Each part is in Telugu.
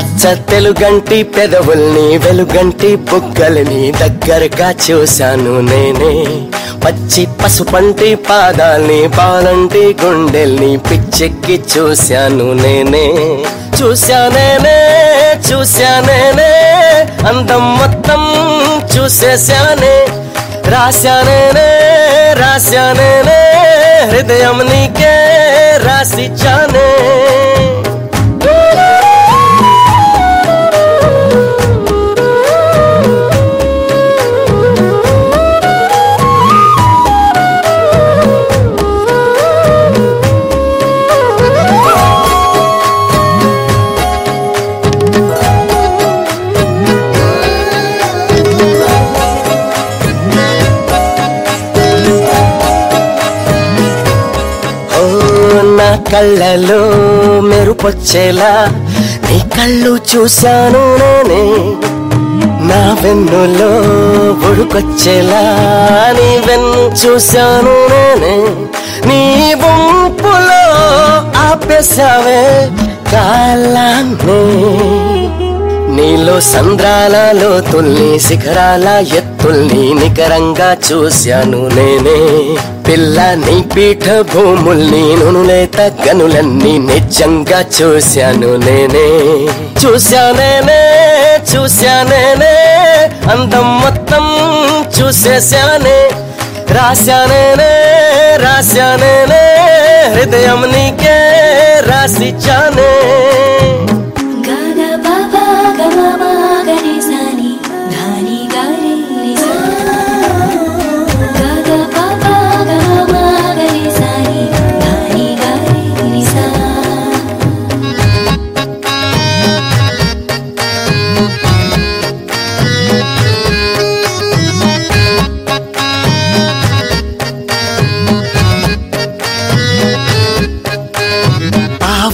అచ్చ తెలుగంటి పెదవుల్ని వెలుగంటి బుగ్గల్ని దగ్గరగా చూశాను నేనే. పచ్చి పసుపంటి పాదాల్ని పాలంటి గుండెల్ని పిచ్చెక్కి చూశాను నేనే. చూశానేనే చూశానేనే అందం మొత్తం చూసేశానే. రాశానేనే రాశానేనే హృదయం నీకే రాసిచ్చానే కళ్ళలో మెరుపొచ్చేలా నీ కళ్ళు చూశాను నేనే. నా వెన్నులో ఒడుకొచ్చేలా నీ వెన్ను చూశాను నేనే. నీ వంపులో ఆపేశావే కాలాన్ని. నీలో సంద్రాలలో తుల్ని శిఖరాల ఎత్తుల్ని నికరంగా చూశాను నేనే. పిల్ల నీ పీఠ భూముల్ని నునులేత గనులన్నీ నిజంగా చూశాను నేనే. చూశానేనే చూశానేనే అందం మొత్తం చూసేశానే. రాశానేనే రాశానేనే హృదయం నీకే రాసిచ్చానే.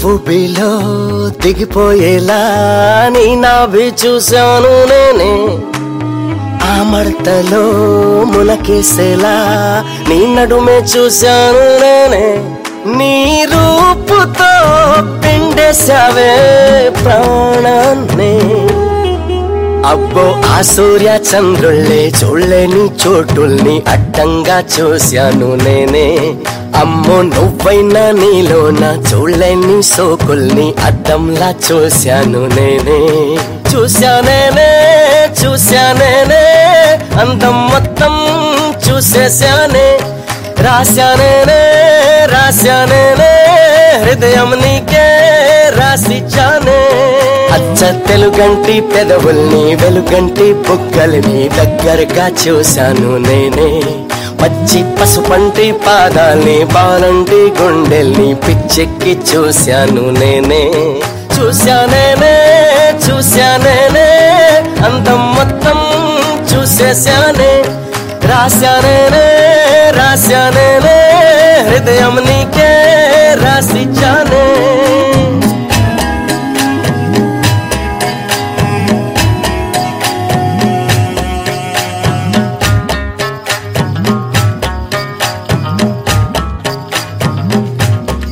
ఆవు బిలో దిగిపోయేలా నీ నాభి చూశాను నేనే. ఆ మడతలో మునకేసేలా నీ నడుమే చూశాను నేనే. నీ రూపుతో పిండేశావే ప్రాణాన్ని. అబ్బో ఆ సూర్య చంద్రుళ్ళే చూడలేని చోటుల్ని అడ్డంగా చూశాను నేనే. అమ్మో నువ్వైనా నీలోన? చూడలేని సోకుల్ని అద్దంలా చూశాను నేనే. చూశానేనే చూశానేనే అందం మొత్తం చూసేశానే. రాశానేనే రాశానేనే హృదయం నీకే రాసిచ్చానే. అచ్చ తెలుగంటి పెదవుల్ని వెలుగంటి బుగ్గల్ని దగ్గరగా చూశాను నేనే. పచ్చి పసుపంటి పాదాల్ని బాలంటి గుండెల్ని పిచ్చెక్కి చూశాను నేనే. చూశానేనే చూశానేనే అందం మొత్తం చూసేశానే రాశానేనే రాశానేనే హృదయం నీకే రాసి